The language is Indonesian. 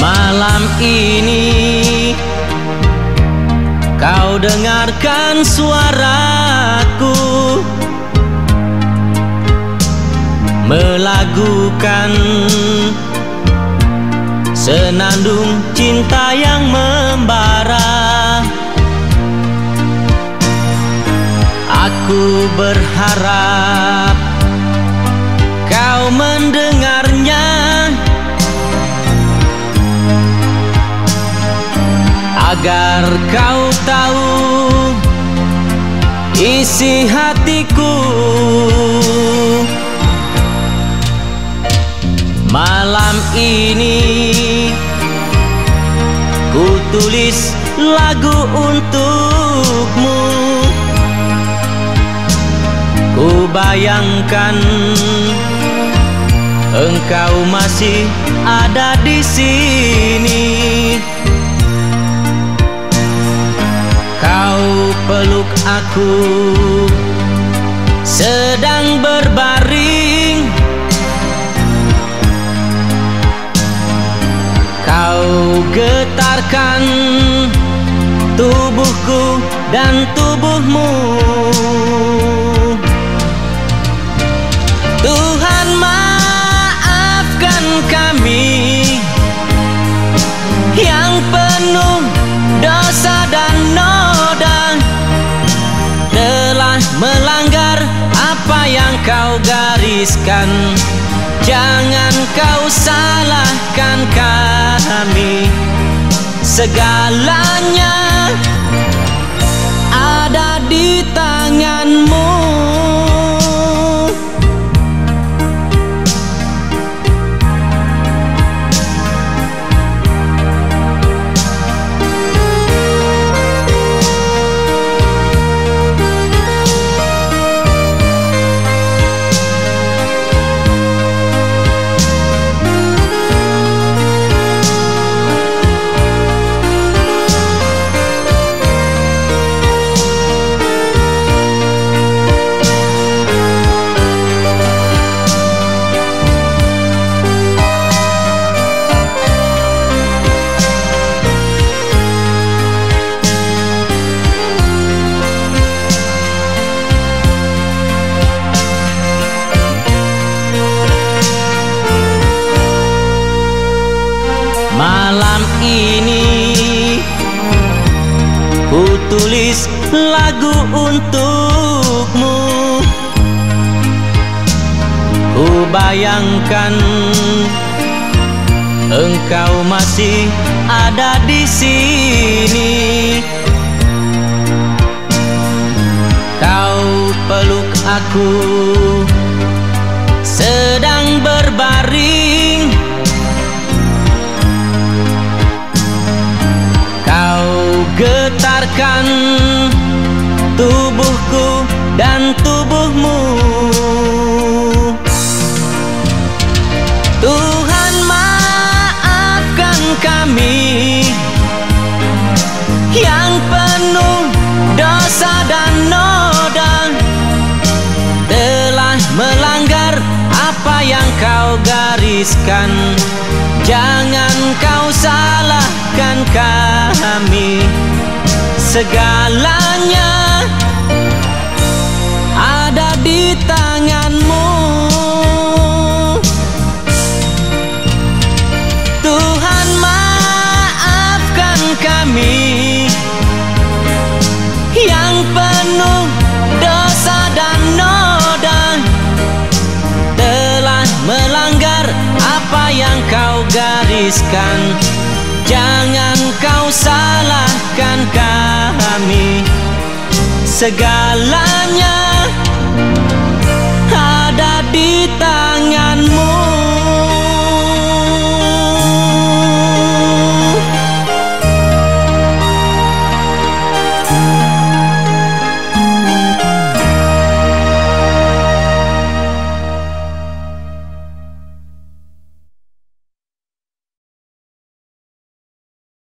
Malam ini Kau dengarkan suaraku. Melagukan Senandung cinta yang membara. Aku berharap Agar kau tahu Isi hatiku. Malam ini Ku tulis lagu untukmu. Ku bayangkan Engkau masih ada di sini peluk aku. Sedang berbaring. Kau getarkan tubuhku dan tubuhmu. Tuhan melanggar apa yang kau gariskan. Jangan kau salahkan kami. Segalanya ini. Ku tulis lagu untukmu. Ku bayangkan Engkau masih ada di sini. Kau peluk aku Sedang berbaring tubuhku dan tubuhmu. Tuhan maafkan kami Yang penuh dosa dan noda Telah melanggar apa yang kau gariskan. Jangan kau salahkan kami. Segalanya tanganmu. Tuhan maafkan kami Yang penuh dosa dan noda Telah melanggar apa yang kau gariskan. Jangan kau salahkan kami. Segalanya